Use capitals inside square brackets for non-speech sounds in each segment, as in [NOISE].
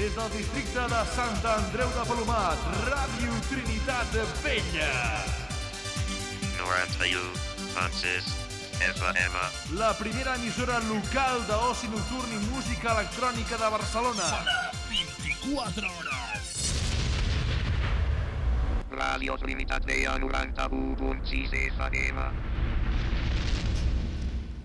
Des del districte de Sant Andreu de Palomat, Ràdio Trinitat Vella. 91.6 FM. La primera emissora local d'oci nocturn i música electrònica de Barcelona. 24 hores. Ràdio Trinitat Vella 91.6 FM.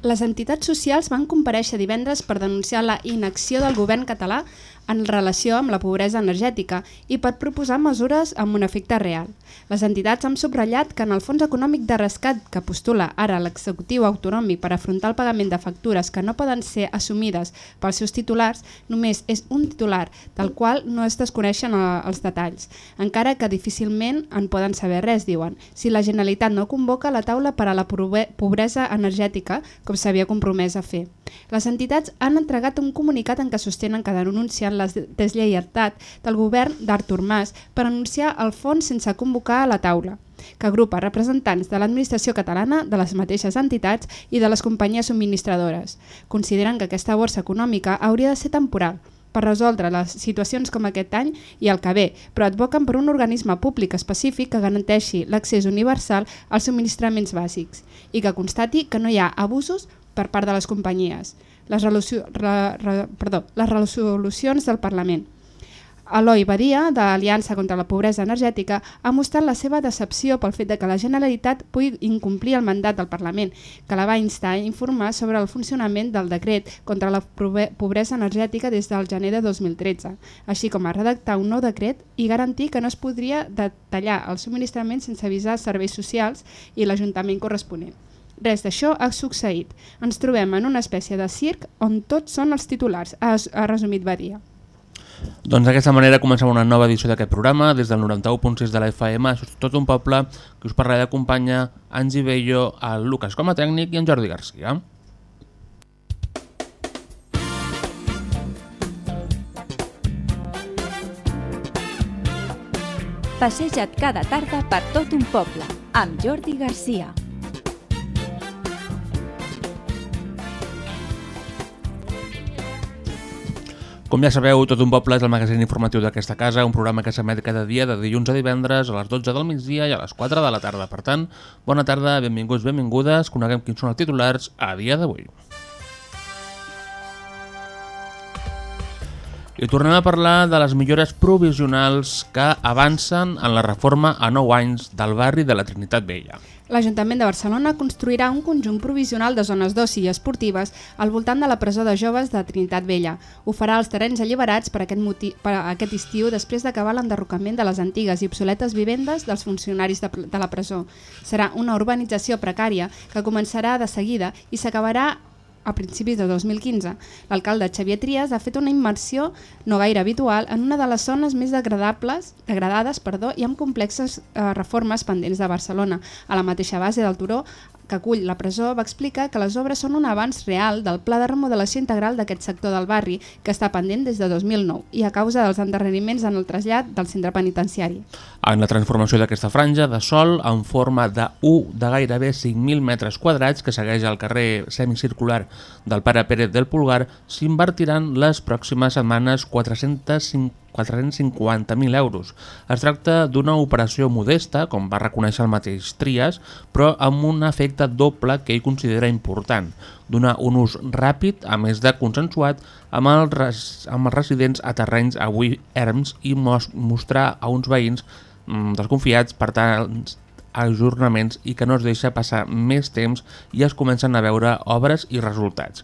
Les entitats socials van compareixer divendres per denunciar la inacció del govern català en relació amb la pobresa energètica i per proposar mesures amb un efecte real. Les entitats han subratllat que en el fons econòmic de rescat que postula ara l'executiu autonòmic per afrontar el pagament de factures que no poden ser assumides pels seus titulars, només és un titular, del qual no es desconeixen eh, els detalls, encara que difícilment en poden saber res, diuen, si la Generalitat no convoca la taula per a la pobre- pobresa energètica, com s'havia compromès a fer. Les entitats han entregat un comunicat en què sostenen que denuncien la deslleialtat del govern d'Artur Mas per anunciar el fons sense convocar a la taula que agrupa representants de l'administració catalana, de les mateixes entitats i de les companyies subministradores. Consideren que aquesta borsa econòmica hauria de ser temporal, per resoldre les situacions com aquest any i el que ve, però advoquen per un organisme públic específic que garanteixi l'accés universal als subministraments bàsics i que constati que no hi ha abusos per part de les companyies. Les, resolució, re, re, perdó, les resolucions del Parlament. Eloi Badia, de Aliança contra la Pobresa Energètica, ha mostrat la seva decepció pel fet de que la Generalitat pugui incomplir el mandat del Parlament, que la va instar a informar sobre el funcionament del decret contra la pobresa energètica des del gener de 2013, així com a redactar un nou decret i garantir que no es podria detallar el subministrament sense avisar serveis socials i l'Ajuntament corresponent. Res d'això ha succeït. Ens trobem en una espècie de circ on tots són els titulars, ha, ha resumit Badia. Doncs d'aquesta manera comencem una nova edició d'aquest programa des del 91.6 de la FM, això és tot un poble que us parlarà d'acompanyar Angi Bello, el Lucas com a tècnic i en Jordi Garcia. Passeja't cada tarda per tot un poble, amb Jordi Garcia. Com ja sabeu, Tot un poble és el magazín informatiu d'aquesta casa, un programa que s'emet cada dia de dilluns a divendres a les 12 del migdia i a les 4 de la tarda. Per tant, bona tarda, benvinguts, benvingudes, coneguem quins són els titulars a dia d'avui. I tornem a parlar de les millores provisionals que avancen en la reforma a 9 anys del barri de la Trinitat Vella. L'Ajuntament de Barcelona construirà un conjunt provisional de zones d'oci i esportives al voltant de la presó de joves de Trinitat Vella. Ho farà als terrenys alliberats per aquest, moti per aquest estiu després d'acabar l'enderrocament de les antigues i obsoletes vivendes dels funcionaris de, de la presó. Serà una urbanització precària que començarà de seguida i s'acabarà a principis de 2015. L'alcalde Xavier Trias ha fet una immersió no gaire habitual en una de les zones més degradables, degradades perdó, i amb complexes eh, reformes pendents de Barcelona. A la mateixa base del turó que acull la presó va explicar que les obres són un avanç real del pla de remodelació integral d'aquest sector del barri que està pendent des de 2009 i a causa dels endarreriments en el trasllat del centre penitenciari. En la transformació d'aquesta franja de sol en forma de U de gairebé 5.000 metres quadrats que segueix el carrer semicircular del Pare Pérez del Pulgar s'invertiran les pròximes setmanes 450 450.000 euros. Es tracta d'una operació modesta, com va reconèixer el mateix Trias, però amb un efecte doble que ell considera important, donar un ús ràpid, a més de consensuat, amb els, res, amb els residents a terrenys avui erms i mos, mostrar a uns veïns mm, desconfiats per tant ajornaments i que no es deixa passar més temps i es comencen a veure obres i resultats.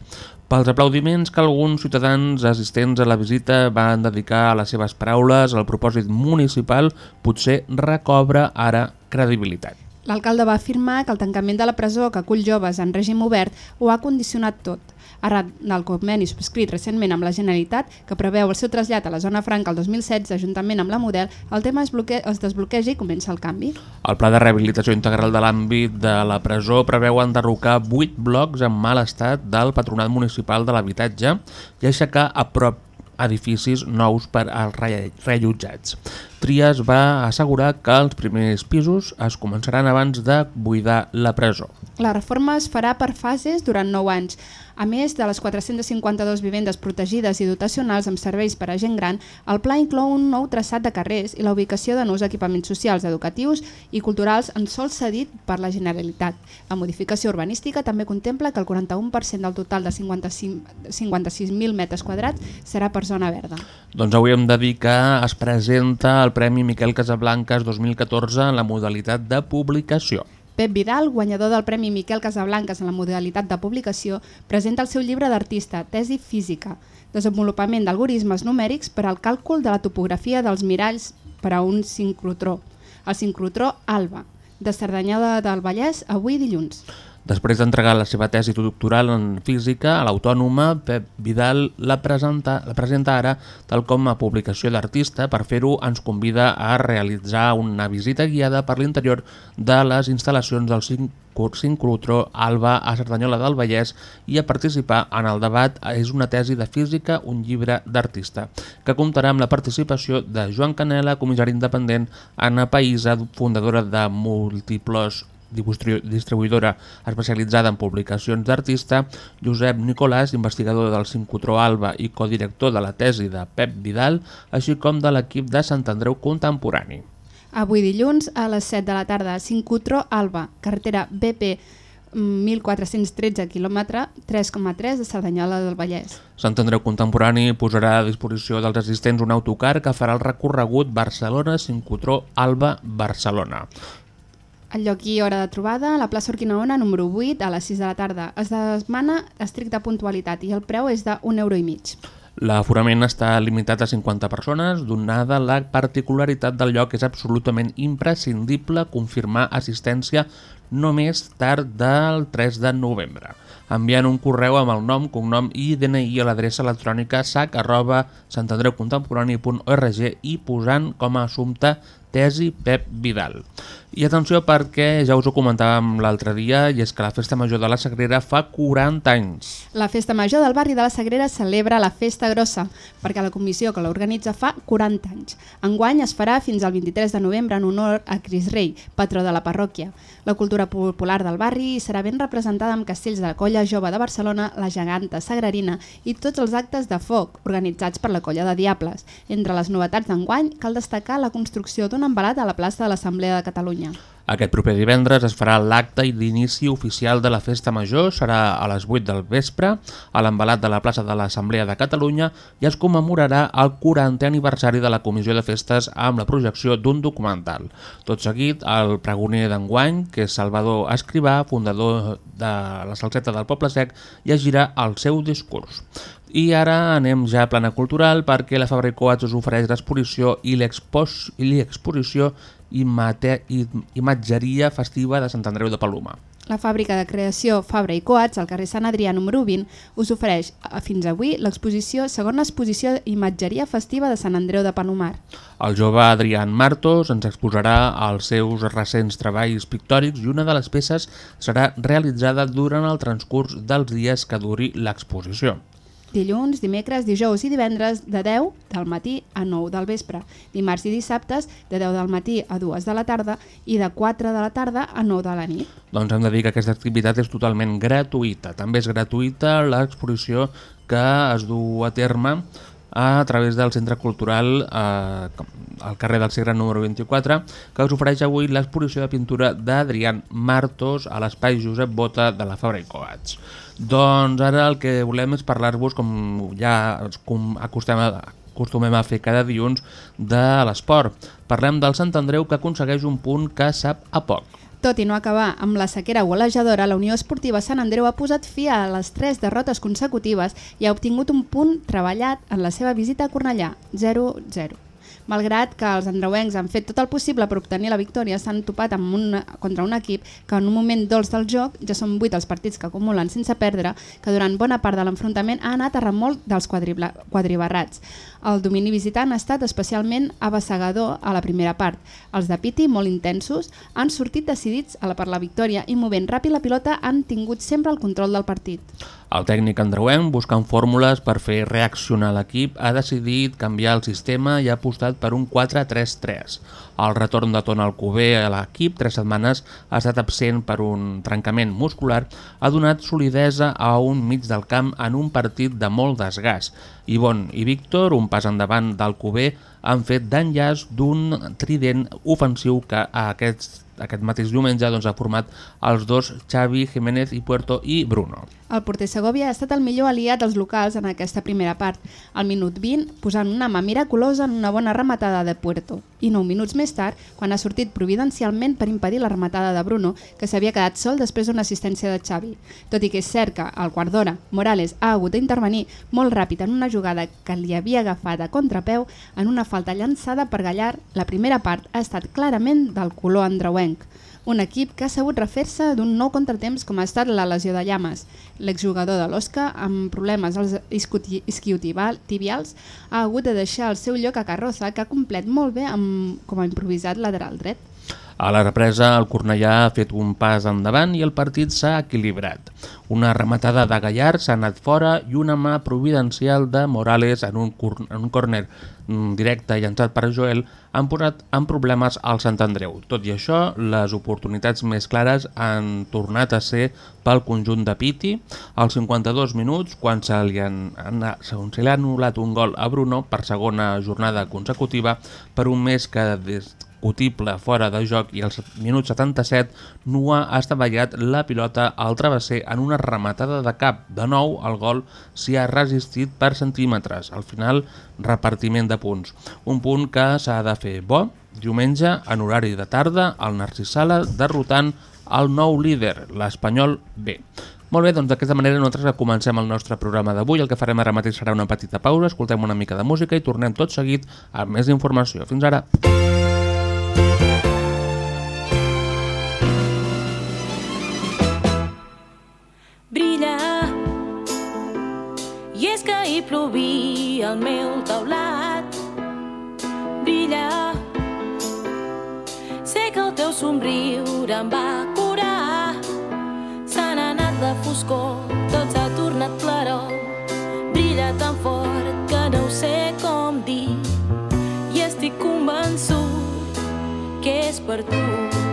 Pels aplaudiments que alguns ciutadans assistents a la visita van dedicar a les seves paraules, el propòsit municipal potser recobra ara credibilitat. L'alcalde va afirmar que el tancament de la presó que acull joves en règim obert ho ha condicionat tot. Arran del conveni subscrit recentment amb la Generalitat, que preveu el seu trasllat a la zona franca el 2016 juntament amb la Model, el tema es, bloque es desbloqueja i comença el canvi. El pla de rehabilitació integral de l'àmbit de la presó preveu enderrocar 8 blocs en mal estat del Patronat Municipal de l'Habitatge i aixecar a prop edificis nous per als rellotjats. Trias va assegurar que els primers pisos es començaran abans de buidar la presó. La reforma es farà per fases durant 9 anys. A més de les 452 vivendes protegides i dotacionals amb serveis per a gent gran, el pla inclou un nou traçat de carrers i la ubicació de nous equipaments socials, educatius i culturals en sol cedit per la Generalitat. La modificació urbanística també contempla que el 41% del total de 55 56.000 metres quadrats serà per zona verda. Doncs avui hem de dir que es presenta el Premi Miquel Casablancas 2014 en la modalitat de publicació. Pep Vidal, guanyador del Premi Miquel Casablancas en la modalitat de publicació, presenta el seu llibre d'artista, Tesi Física, desenvolupament d'algoritmes numèrics per al càlcul de la topografia dels miralls per a un sincrotró, el sincrotró ALBA, de Cerdanyola del Vallès, avui dilluns. Després d'entregar la seva tesi doctoral en física a l'Autònoma, Pep Vidal la presenta, la presenta ara tal com a publicació d'artista. Per fer-ho ens convida a realitzar una visita guiada per l'interior de les instal·lacions del sincrotró Alba a Cerdanyola del Vallès i a participar en el debat és una tesi de física, un llibre d'artista, que comptarà amb la participació de Joan Canela, comissari independent, Anna Païsa, fundadora de múltiples distribuïdora especialitzada en publicacions d'artista, Josep Nicolàs, investigador del Sincrotró Alba i codirector de la tesi de Pep Vidal, així com de l'equip de Sant Andreu Contemporani. Avui dilluns a les 7 de la tarda, Sincrotró Alba, carretera BP 1413 km 3,3 de Cerdanyola del Vallès. Sant Andreu Contemporani posarà a disposició dels assistents un autocar que farà el recorregut Barcelona-Sincrotró Alba-Barcelona. El lloc i hora de trobada, la plaça Urquinaona, número 8, a les 6 de la tarda. Es demana estricta puntualitat i el preu és de 1 euro i mig. L'aforament està limitat a 50 persones, donada la particularitat del lloc és absolutament imprescindible confirmar assistència només tard del 3 de novembre enviant un correu amb el nom, cognom i DNI a l'adreça electrònica sac arroba i posant com a assumpte tesi Pep Vidal. I atenció perquè ja us ho comentàvem l'altre dia i és que la Festa Major de la Sagrera fa 40 anys. La Festa Major del barri de la Sagrera celebra la Festa Grossa perquè la comissió que l'organitza fa 40 anys. Enguany es farà fins al 23 de novembre en honor a Cris Rei, patró de la parròquia. La cultura popular del barri serà ben representada amb castells de la Colla Jove de Barcelona, la Geganta Sagrarina i tots els actes de foc organitzats per la Colla de Diables. Entre les novetats d'enguany cal destacar la construcció d'un embalat a la plaça de l'Assemblea de Catalunya. Aquest proper divendres es farà l'acte d'inici oficial de la Festa Major, serà a les 8 del vespre, a l'embalat de la plaça de l'Assemblea de Catalunya i es commemorarà el 40è aniversari de la Comissió de Festes amb la projecció d'un documental. Tot seguit, el pregoner d'enguany, que és Salvador Escrivà, fundador de la Salseta del Poble Sec, llegirà el seu discurs. I ara anem ja a plana cultural perquè la Fabra i Coats us ofereix l'exposició i l'exposició Imatgeria Festiva de Sant Andreu de Paloma. La fàbrica de creació Fabra i Coats, al carrer Sant Adrià número 20, us ofereix fins avui l'exposició segona exposició Imatgeria Festiva de Sant Andreu de Palomar. El jove Adrián Martos ens exposarà els seus recents treballs pictòrics i una de les peces serà realitzada durant el transcurs dels dies que duri l'exposició dilluns, dimecres, dijous i divendres de 10 del matí a 9 del vespre, dimarts i dissabtes de 10 del matí a 2 de la tarda i de 4 de la tarda a 9 de la nit. Doncs hem de dir que aquesta activitat és totalment gratuïta. També és gratuïta l'exposició que es du a terme a través del Centre Cultural eh, al carrer del Segre número 24, que us ofereix avui l'exposició de pintura d'Adrián Martos a l'espai Josep Bota de la Fabra i Coats. Doncs ara el que volem és parlar-vos, com ja acostem a, acostumem a fer cada dilluns, de l'esport. Parlem del Sant Andreu que aconsegueix un punt que sap a poc. Tot i no acabar amb la sequera golejadora, la Unió Esportiva Sant Andreu ha posat fi a les tres derrotes consecutives i ha obtingut un punt treballat en la seva visita a Cornellà, 0-0. Malgrat que els andreuencs han fet tot el possible per obtenir la victòria, s'han topat amb un, contra un equip que en un moment dolç del joc, ja són 8 els partits que acumulen sense perdre, que durant bona part de l'enfrontament ha anat a remolc dels quadribarrats. El domini visitant ha estat especialment abassegador a la primera part. Els de Piti, molt intensos, han sortit decidits a la per la victòria i movent ràpid la pilota han tingut sempre el control del partit. El tècnic andreuenc, buscant fórmules per fer reaccionar l'equip, ha decidit canviar el sistema i ha apostat per un 4-3-3. El retorn de Tona Alcover a l'equip, tres setmanes, ha estat absent per un trencament muscular, ha donat solidesa a un mig del camp en un partit de molt desgast. Ivon i Víctor, un pas endavant d'Alcover, han fet d'enllaç d'un trident ofensiu que a aquests aquest mateix diumenge doncs, ha format els dos Xavi, Jiménez i Puerto i Bruno. El porter Segovia ha estat el millor aliat dels locals en aquesta primera part, al minut 20, posant una mà miraculosa en una bona rematada de Puerto. I 9 minuts més tard, quan ha sortit providencialment per impedir la rematada de Bruno, que s'havia quedat sol després d'una assistència de Xavi. Tot i que és cert que, al quart d'hora, Morales ha hagut d'intervenir molt ràpid en una jugada que li havia agafat a contrapeu en una falta llançada per Gallar, la primera part ha estat clarament del color andreuenc un equip que ha sabut refer-se d'un nou contratemps com ha estat la lesió de Llames. L'exjugador de l'Osca, amb problemes als isquiotibials, ha hagut de deixar el seu lloc a Carroza, que ha complet molt bé amb, com a improvisat lateral dret. A la represa, el Cornellà ha fet un pas endavant i el partit s'ha equilibrat. Una rematada de Gallar s'ha anat fora i una mà providencial de Morales en un, en un córner mm, directe llançat per Joel han posat en problemes al Sant Andreu. Tot i això, les oportunitats més clares han tornat a ser pel conjunt de Piti. Als 52 minuts, quan se li, han, se li ha anul·lat un gol a Bruno per segona jornada consecutiva, per un mes que des discutible fora de joc i al minut 77 Nua ha estavellat la pilota al travesser en una rematada de cap. De nou, el gol s'hi ha resistit per centímetres. Al final, repartiment de punts. Un punt que s'ha de fer bo. Diumenge, en horari de tarda, el Narcís Sala derrotant el nou líder, l'Espanyol B. Molt bé, doncs d'aquesta manera nosaltres comencem el nostre programa d'avui. El que farem ara mateix serà una petita pausa, escoltem una mica de música i tornem tot seguit amb més informació. Fins ara! És que hi plovia al meu taulat brilla. Sé que el teu somriure em va curar. S'ha anat la foscor tot s'ha tornat claror. Brilla tan fort que no sé com dir. I estic convençut que és per tu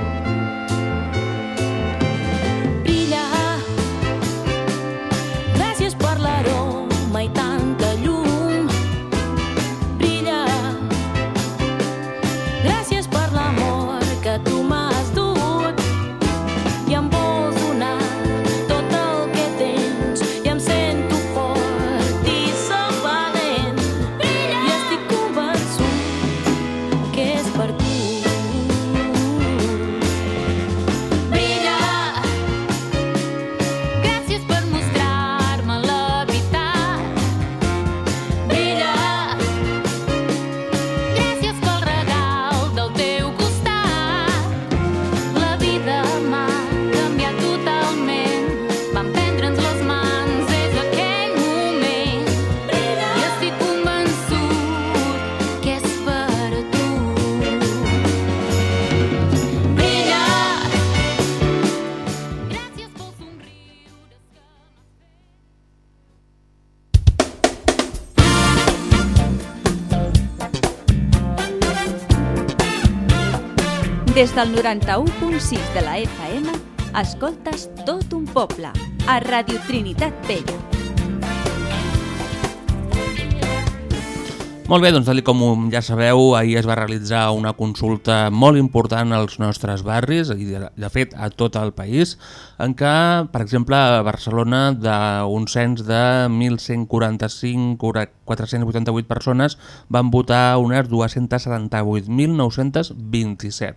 del 91.6 de la FM, escoltes tot un poble, a Radio Trinitat Vella. Molt bé, doncs tal com ja sabeu, ahir es va realitzar una consulta molt important als nostres barris, i de fet a tot el país, en què, per exemple, a Barcelona, d'un cens de 1.145.488 persones, van votar unes 278.927.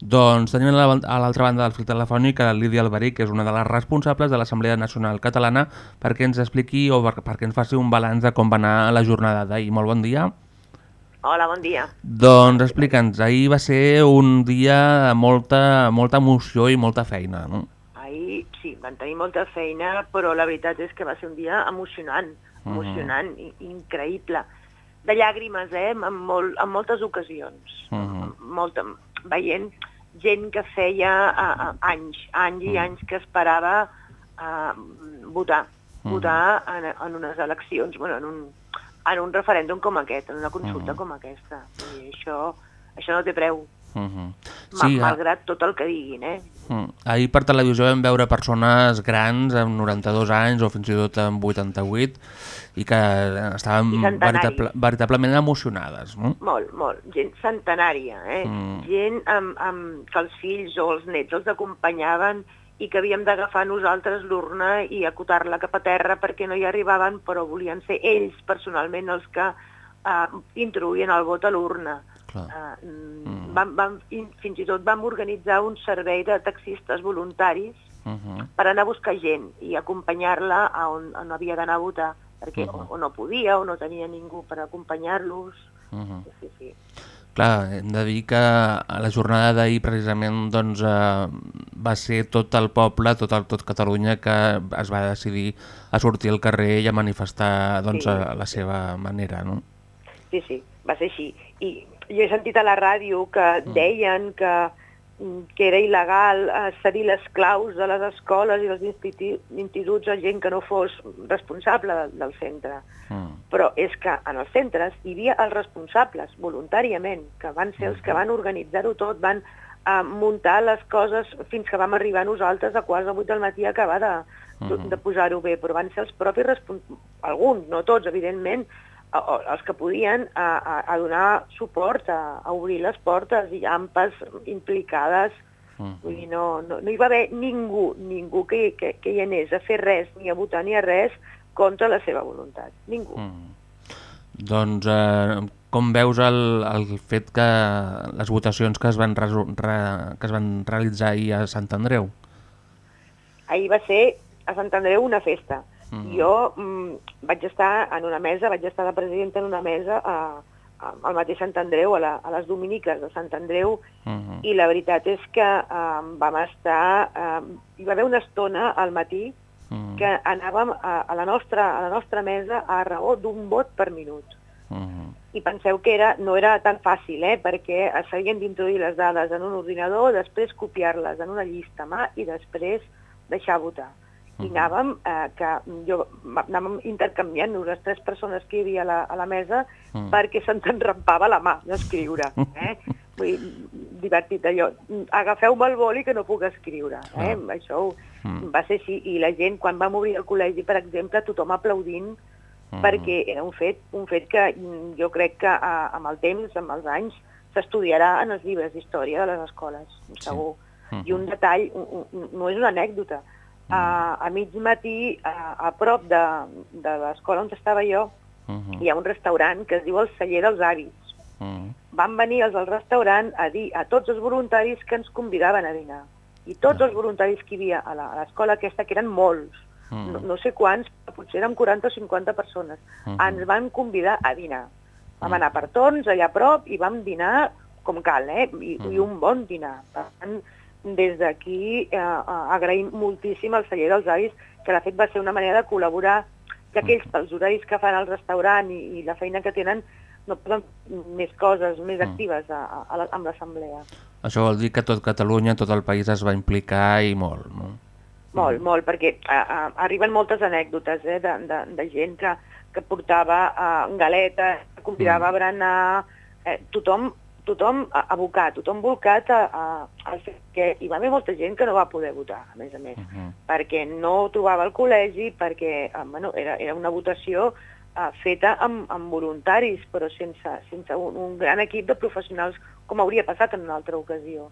Doncs tenim a l'altra banda del fil telefònic a Lídia Alberic, que és una de les responsables de l'Assemblea Nacional Catalana, perquè ens expliqui o perquè ens faci un balanç de com va anar la jornada d'ahir. Molt bon dia. Hola, bon dia. Doncs explica'ns, ahir va ser un dia amb molta, molta emoció i molta feina, no? Ahir sí, van tenir molta feina, però la veritat és que va ser un dia emocionant. Emocionant, uh -huh. increïble. De llàgrimes, eh? En, molt, en moltes ocasions. Uh -huh. Molta, veient gent que feia uh, uh, anys, anys i Mhm. anys que esperava uh, votar. Uh votar en, en unes eleccions, bueno, en un, en un referèndum com aquest, en una consulta Mhm. com aquesta. I això, això no té preu, Uh -huh. sí, Sí, a- malgrat tot el que diguin, eh? Mm. Ahir per televisió vam veure persones grans amb 92 anys o fins i tot amb 88 i que estaven I veritable, veritablement emocionades. No? Molt, molt. Gent centenària, eh? Mm. Gent amb, amb, que els fills o els nets els acompanyaven i que havíem d'agafar nosaltres l'urna i acotar-la cap a terra perquè no hi arribaven, però volien ser ells personalment els que eh, introduïen el vot a l'urna. Clar. Eh, mm. vam, vam, fins i tot vam organitzar un servei de taxistes voluntaris Uh -huh. per anar a buscar gent i acompanyar-la a on, on havia d'anar a votar, perquè Mhm. o, o no podia o no tenia ningú per acompanyar-los. Uh -huh. Sí, sí. Clar, hem de dir que a la jornada d'ahir precisament doncs, eh, va ser tot el poble, tot, el, tot Catalunya que es va decidir a sortir al carrer i a manifestar doncs, Sí. a la seva manera. No? Sí, sí, va ser així. I jo he sentit a la ràdio que deien que, mm, que era il·legal eh, cedir les claus de les escoles i dels institu- instituts a gent que no fos responsable de, del centre. Mm. Però és que en els centres hi havia els responsables, voluntàriament, que van ser els que van organitzar-ho tot, van eh, muntar les coses fins que vam arribar nosaltres a quarts de vuit del matí a acabar de, Mhm. de posar-ho bé, però van ser els propis responsables, alguns, no tots, evidentment, a- o- els que podien a, a, a donar suport, a, a obrir les portes i ampes implicades. Mhm. Vull dir, no, no, no hi va haver ningú, ningú que, que, que hi anés a fer res, ni a votar ni a res, contra la seva voluntat. Ningú. Mm. Doncs eh, com veus el, el fet que les votacions que es van, re, que es van realitzar ahir a Sant Andreu? Ahir va ser a Sant Andreu una festa. Mhm. Jo mm, vaig estar en una mesa, vaig estar de presidenta en una mesa a, a, al mateix Sant Andreu, a, la, a les dominiques de Sant Andreu, Mhm. i la veritat és que eh, vam estar... Eh, hi va haver una estona al matí Mhm. que anàvem a, a, la nostra, a la nostra mesa a raó d'un vot per minut. Mhm. I penseu que era, no era tan fàcil, eh? perquè s'havien d'introduir les dades en un ordinador, després copiar-les en una llista a mà i després deixar votar. I anàvem, eh, que jo, anàvem intercanviant-nos les tres persones que hi havia a la, a la mesa Mhm. perquè se'ns enrampava la mà d'escriure. [LAUGHS] Eh? Vull dir, divertit allò. Agafeu-me el boli que no puc escriure. Eh? Clar. Això ho, Mm. va ser així. I la gent, quan vam obrir el col·legi, per exemple, tothom aplaudint Mhm. perquè era un fet, un fet que mm, jo crec que a, amb el temps, amb els anys, s'estudiarà en els llibres d'història de les escoles, segur. Mhm. I un detall, un, un, no és una anècdota, a, a mig matí, a, a prop de, de l'escola on estava jo, Mhm. hi ha un restaurant que es diu el Celler dels Avis. Mhm. Van venir els del restaurant a dir a tots els voluntaris que ens convidaven a dinar. I tots els voluntaris que hi havia a la- a l'escola aquesta, que eren molts, Mhm. no, no sé quants, potser eren 40 o 50 persones, Mhm. ens van convidar a dinar. Vam Mhm. anar per torns allà a prop i vam dinar com cal, eh? I, Mhm. i un bon dinar. Per tant, des d'aquí eh, eh, agraïm moltíssim al celler dels avis, que de fet va ser una manera de col·laborar, que ells, pels horaris que fan al restaurant i, i la feina que tenen, no poden més coses, més Mm. actives a, a, a amb l'assemblea. Això vol dir que tot Catalunya, tot el país es va implicar i molt. No? Molt, molt, perquè a, a, arriben moltes anècdotes eh, de, de, de gent que, que portava uh, galetes, que convidava a berenar, eh, tothom, tothom abocat, tothom volcat a, a, a fer que hi va haver molta gent que no va poder votar, a més a més, Mhm. perquè no trobava el col·legi, perquè eh, bueno, era, era una votació eh, feta amb, amb voluntaris, però sense, sense un, un gran equip de professionals, com hauria passat en una altra ocasió.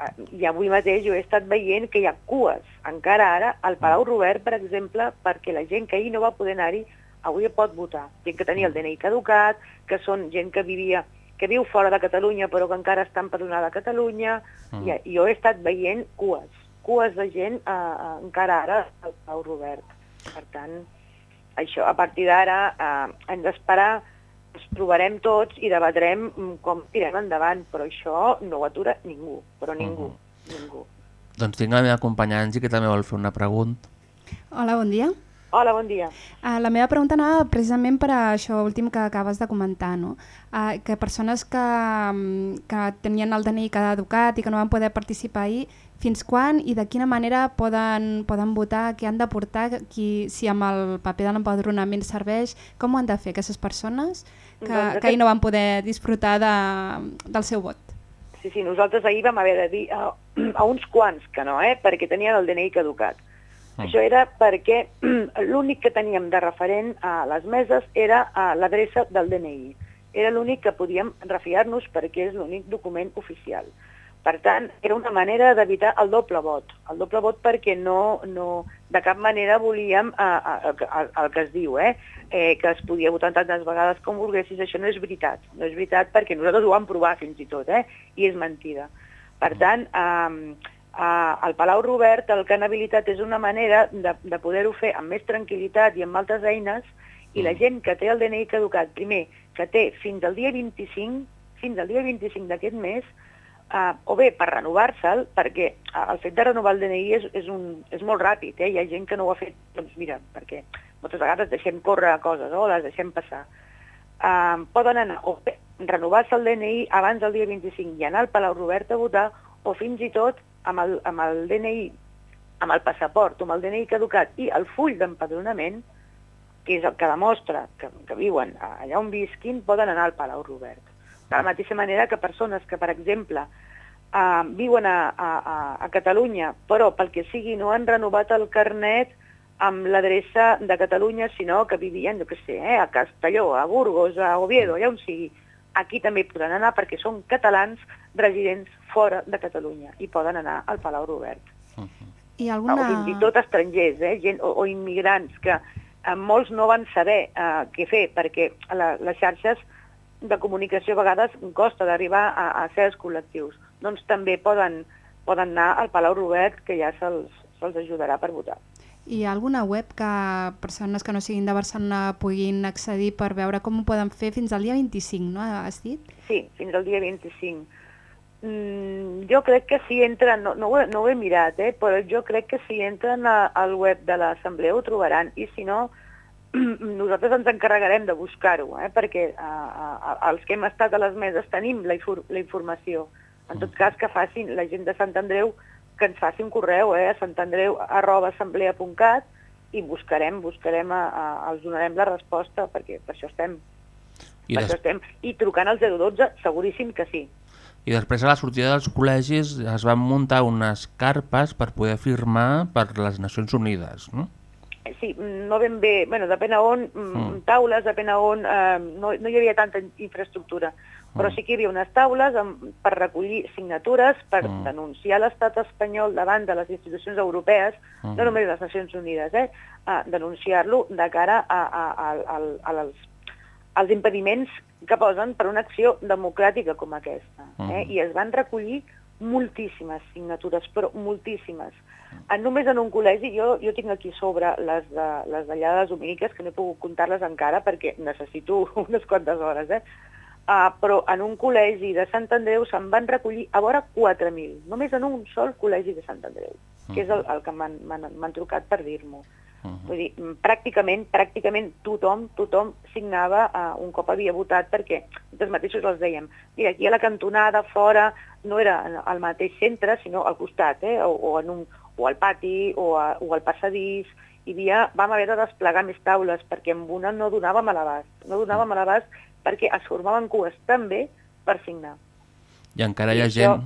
Eh, I avui mateix jo he estat veient que hi ha cues, encara ara, al Palau Robert, per exemple, perquè la gent que ahir no va poder anar-hi avui pot votar. Gent que tenia el DNI caducat, que són gent que vivia que viu fora de Catalunya però que encara està empadronada a Catalunya, Mm. i, i jo he estat veient cues, cues de gent eh, eh, encara ara al Palau Robert. Per tant, això, a partir d'ara eh, hem d'esperar, ens trobarem tots i debatrem mm, com tirem endavant, però això no ho atura ningú, però ningú, ningú. Doncs tinc la meva companya Angie, que també vol fer una pregunta. Hola, bon dia. Hola, bon dia. Uh, la meva pregunta anava precisament per a això últim que acabes de comentar, no? Uh, que persones que, mm, que tenien el DNI caducat i que no van poder participar ahir, fins quan i de quina manera poden, poden votar, què han de portar, qui, si amb el paper de l'empadronament serveix, com ho han de fer aquestes persones que, Doncs que ahir no van poder disfrutar de, del seu vot. Sí, sí, nosaltres ahir vam haver de dir a, a uns quants que no, eh, perquè tenien el DNI caducat. Mm. Això era perquè [CLEARS THROAT] l'únic que teníem de referent a les meses era a l'adreça del DNI. Era l'únic que podíem refiar-nos perquè és l'únic document oficial. Per tant, era una manera d'evitar el doble vot. El doble vot perquè no, no de cap manera volíem a, a, a, el que es diu, eh? eh, que es podia votar tantes vegades com volguessis. Això no és veritat. No és veritat perquè nosaltres ho vam provar fins i tot, eh? i és mentida. Per tant, eh, eh, al Palau Robert el que han habilitat és una manera de, de poder-ho fer amb més tranquil·litat i amb altres eines i la gent que té el DNI caducat, primer, que té fins al dia 25, fins al dia 25 d'aquest mes, eh, o bé per renovar-se'l, perquè el fet de renovar el DNI és, és, un, és molt ràpid, eh? hi ha gent que no ho ha fet, doncs mira, perquè moltes vegades deixem córrer coses o les deixem passar. Eh, poden anar o renovar-se el DNI abans del dia 25 i anar al Palau Robert a votar, o fins i tot amb el, amb el DNI, amb el passaport o amb el DNI caducat i el full d'empadronament, que és el que demostra que, que viuen allà on visquin, poden anar al Palau Robert. De la mateixa manera que persones que, per exemple, eh, viuen a, a, a- a Catalunya, però pel que sigui no han renovat el carnet amb l'adreça de Catalunya, sinó que vivien, jo què sé, eh, a Castelló, a Burgos, a Oviedo, allà on sigui. Aquí també hi podran anar perquè són catalans residents fora de Catalunya i poden anar al Palau Robert I o alguna... fins i tot estrangers, eh? Gent, o, o immigrants, que eh, molts no van saber eh, què fer, perquè la, les xarxes de comunicació a vegades costa d'arribar a, a certs col·lectius. Doncs també poden, poden anar al Palau Robert, que ja se'ls se ajudarà per votar. Hi ha alguna web que persones que no siguin de Barcelona puguin accedir per veure com ho poden fer fins al dia 25, no? Has dit? Sí, fins al dia 25. Mm, jo crec que si entren, no, no, ho, he, no ho he mirat, eh, però jo crec que si entren a, al web de l'Assemblea ho trobaran, i si no, [CLEARS THROAT] nosaltres ens encarregarem de buscar-ho, eh, perquè a, a, els que hem estat a les meses tenim la, infor la informació. En tot cas, que facin la gent de Sant Andreu, que ens faci un correu eh, a santandreu arroba assemblea.cat i buscarem, buscarem, a, a, els donarem la resposta, perquè per això estem. I, per des això estem. I trucant al 012, seguríssim que sí. I després a la sortida dels col·legis es van muntar unes carpes per poder firmar per les Nacions Unides, no? Eh, Sí, no ben bé, bueno, depèn a on, mm. Mm. taules, depèn a on, eh, no, no hi havia tanta infraestructura, però Mm. sí que hi havia unes taules amb, per recollir signatures, per Mm. denunciar l'estat espanyol davant de les institucions europees, Mm. no només les Nacions Unides, eh, denunciar-lo de cara a, a, a, a, a als, als impediments que posen per una acció democràtica com aquesta. Eh? Mhm. I es van recollir moltíssimes signatures, però moltíssimes. En, només en un col·legi, jo, jo tinc aquí sobre les de, les d'allà de les dominiques, que no he pogut comptar-les encara perquè necessito [LAUGHS] unes quantes hores, eh? Uh, però en un col·legi de Sant Andreu se'n van recollir a vora 4.000, només en un sol col·legi de Sant Andreu, que és el, el que m'han trucat per dir-m'ho. Vull dir, mm, pràcticament, pràcticament tothom, tothom signava uh, un cop havia votat perquè nosaltres mateixos els dèiem, mira, aquí a la cantonada, fora, no era al mateix centre, sinó al costat, eh? o, o, en un, o al pati, o, a, o al passadís, hi havia, vam haver de desplegar més taules perquè amb una no donàvem a l'abast, no donàvem a l'abast perquè es formaven cues també per signar. I encara hi ha I això- gent,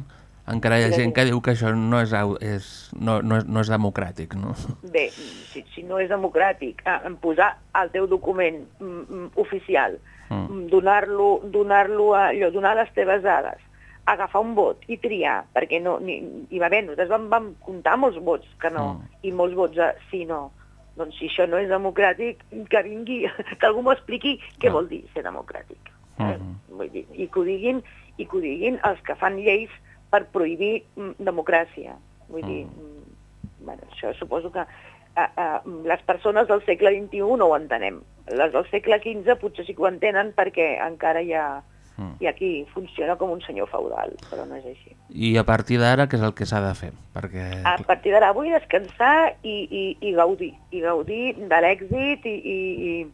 encara hi ha gent que diu que això no és, és, no, no, és, no és democràtic, no? Bé, si, si no és democràtic, eh, posar el teu document mm, mm, oficial, Mm. mm. donar-lo donar a allò, donar les teves dades, agafar un vot i triar, perquè no, ni, hi va haver, nosaltres vam, vam comptar molts vots que no, Mm. i molts vots a sí no. Doncs si això no és democràtic, que vingui, [LAUGHS] que algú m'ho expliqui què Ah. vol dir ser democràtic. Eh? Mhm. Vull dir, i que ho diguin, i que ho diguin els que fan lleis per prohibir mm, democràcia. Vull dir, mm, bueno, això suposo que a, a, les persones del segle XXI no ho entenem. Les del segle XV potser sí que ho entenen perquè encara hi ha, Mm. hi ha qui funciona com un senyor feudal, però no és així. I a partir d'ara, què és el que s'ha de fer? Perquè... A partir d'ara vull descansar i, i, i gaudir, i gaudir de l'èxit i, i, i,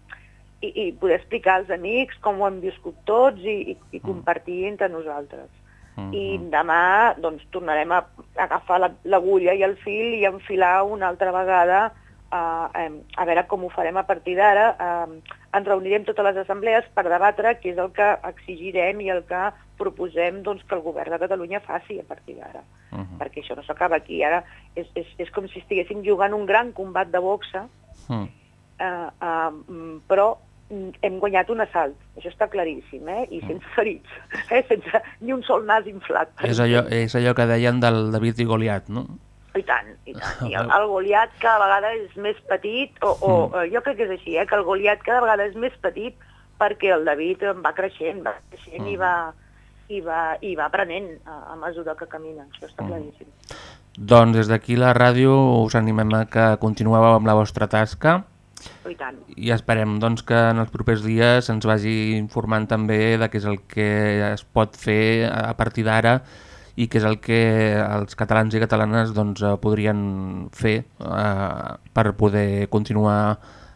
i, i poder explicar als amics com ho hem viscut tots i, i, i compartir entre nosaltres. Mhm. i demà doncs, tornarem a agafar la- l'agulla i el fil i enfilar una altra vegada a, a veure com ho farem a partir d'ara. Ens reunirem totes les assemblees per debatre què és el que exigirem i el que proposem doncs, que el govern de Catalunya faci a partir d'ara. Mhm. Perquè això no s'acaba aquí. Ara és, és, és com si estiguéssim jugant un gran combat de boxa Mhm. eh, eh, mm, però hem guanyat un assalt, això està claríssim, eh? I sense ferits, eh? sense ni un sol nas inflat. És, allò, és allò que deien del David i Goliat, no? I tant, i tant. I el, [LAUGHS] el Goliat cada vegada és més petit, o, o Mm. eh, jo crec que és així, eh? que el Goliat cada vegada és més petit perquè el David va creixent, va creixent Mm. i, va, i, va, i va aprenent a, a mesura que camina, això Mm. està claríssim. Doncs des d'aquí la ràdio us animem a que continueu amb la vostra tasca I tant. i esperem doncs, que en els propers dies ens vagi informant també de què és el que es pot fer a partir d'ara i què és el que els catalans i catalanes doncs, eh, podrien fer eh, per poder continuar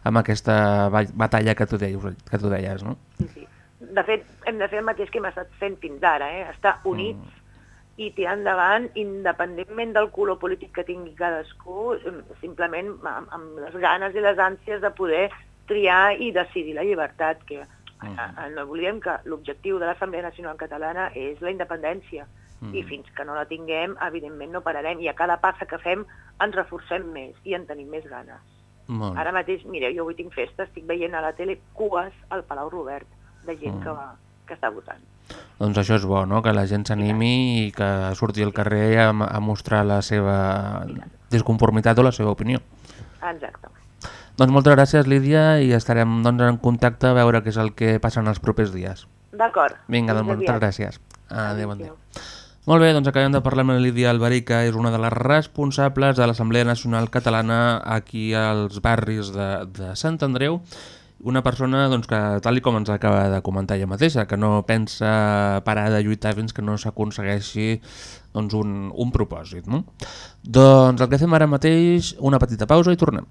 amb aquesta ba- batalla que tu deies, que tu deies no? Sí, sí. De fet, hem de fer el mateix que hem estat fent fins ara, eh? estar units i tirar endavant, independentment del color polític que tingui cadascú, simplement amb, amb les ganes i les ànsies de poder triar i decidir la llibertat, que eh, eh, no oblidem que l'objectiu de l'Assemblea Nacional Catalana és la independència, i fins que no la tinguem, evidentment no pararem, i a cada passa que fem ens reforcem més i en tenim més ganes. Molt. Ara mateix, mireu, jo avui tinc festa, estic veient a la tele cues al Palau Robert de gent que, va, que està votant. Doncs això és bo, no? que la gent s'animi i que surti al carrer a, a mostrar la seva disconformitat o la seva opinió. Exacte. Doncs moltes gràcies, Lídia, i estarem doncs, en contacte a veure què és el que passa en els propers dies. D'acord. Vinga, doncs moltes gràcies. Adéu, bon dia. Molt bé, doncs acabem de parlar amb la Lídia Alberica, és una de les responsables de l'Assemblea Nacional Catalana aquí als barris de, de Sant Andreu, una persona doncs, que, tal i com ens acaba de comentar ella mateixa, que no pensa parar de lluitar fins que no s'aconsegueixi doncs, un, un propòsit. No? Doncs el que fem ara mateix, una petita pausa i tornem.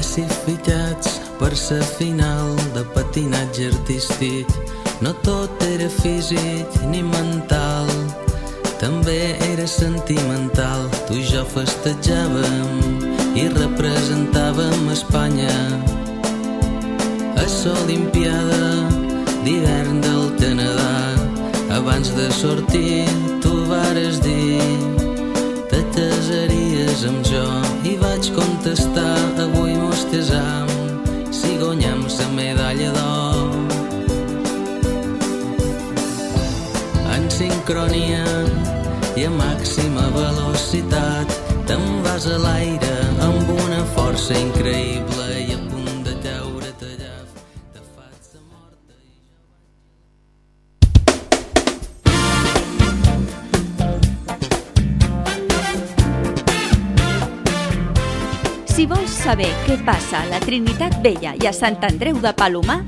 Classificats per sa final de patinatge artístic. No tot era físic ni mental també era sentimental. Tu i jo festejàvem i representàvem Espanya. A l'Olimpiada d'hivern del Canadà abans de sortir tu vares dir casaries amb jo? I vaig contestar avui mos casam si guanyem la medalla d'or. En sincronia i a màxima velocitat te'n vas a l'aire amb una força increïble saber què passa a la Trinitat Vella i a Sant Andreu de Palomar,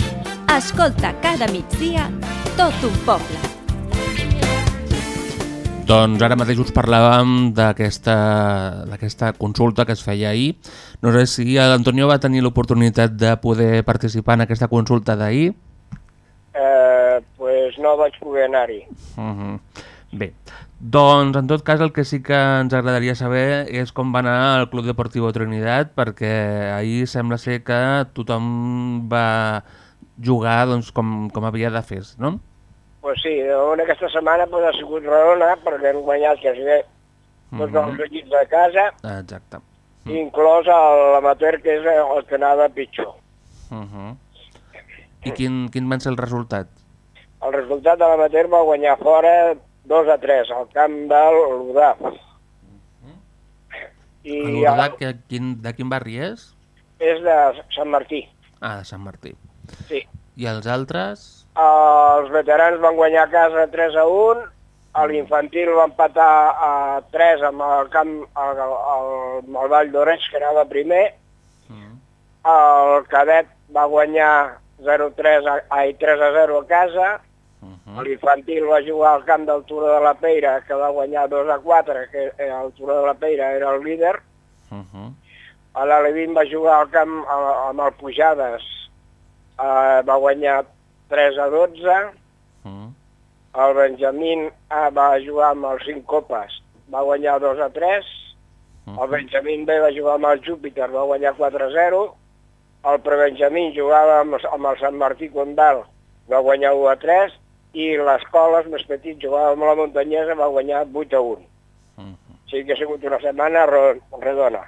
escolta cada migdia tot un poble. Doncs ara mateix us parlàvem d'aquesta d'aquesta consulta que es feia ahir. No sé si l'Antonio va tenir l'oportunitat de poder participar en aquesta consulta d'ahir. Eh, pues no vaig poder anar-hi. Uh -huh. Bé, doncs en tot cas el que sí que ens agradaria saber és com va anar el Club Deportiu Trinitat perquè ahir sembla ser que tothom va jugar doncs, com, com havia de fer, no? Pues sí, aquesta setmana pues, ha sigut redona perquè hem guanyat quasi tots Mhm. els equips de casa, Exacte. inclòs el- l'amateur que és el que anava pitjor. Uh -huh. I quin, quin va ser el resultat? El resultat de l'amateur va guanyar fora 2 a 3 al camp de l'Udà. I L'Ordà, el- que, quin, de quin barri és? és de Sant Martí, Ah, de Sant Martí. sí. I els altres? Els veterans van guanyar a casa 3 a 1, a l'infantil va empatar a 3 amb el camp al, Vall d'Oreig, que anava primer. Mm. El cadet va guanyar 0-3 a, ai, 3 a 0 a casa. Uh A l'infantil va jugar al camp del Turó de la Peira, que va guanyar 2 a 4, que eh, el Turó de la Peira era el líder. Uh -huh. L'Alevin va jugar al camp a- amb el Pujades, eh, va guanyar 3 a 12. Uh El Benjamín A va jugar amb els 5 copes, va guanyar 2 a 3. El Benjamín B va jugar amb el Júpiter, va guanyar 4 a 0. El Prebenjamín jugava amb, amb el Sant Martí Condal, va guanyar 1 a 3. I l'escola, els més petits, jugava amb la Muntanyesa, va guanyar 8 a 1. O sigui que ha sigut una setmana redona.